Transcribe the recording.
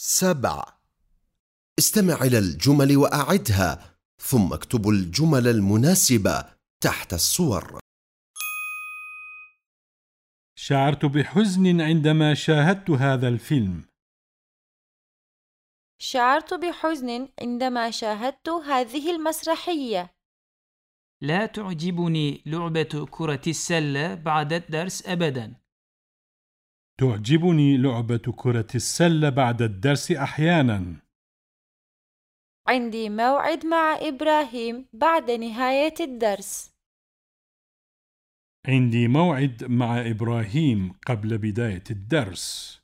سبع استمع إلى الجمل وأعدها ثم اكتب الجمل المناسبة تحت الصور شعرت بحزن عندما شاهدت هذا الفيلم شعرت بحزن عندما شاهدت هذه المسرحية. لا تعجبني لعبة كرة السلة بعد الدرس أبدا. تعجبني لعبة كرة السلة بعد الدرس أحيانا. عندي موعد مع إبراهيم بعد نهاية الدرس. عندي موعد مع إبراهيم قبل بداية الدرس.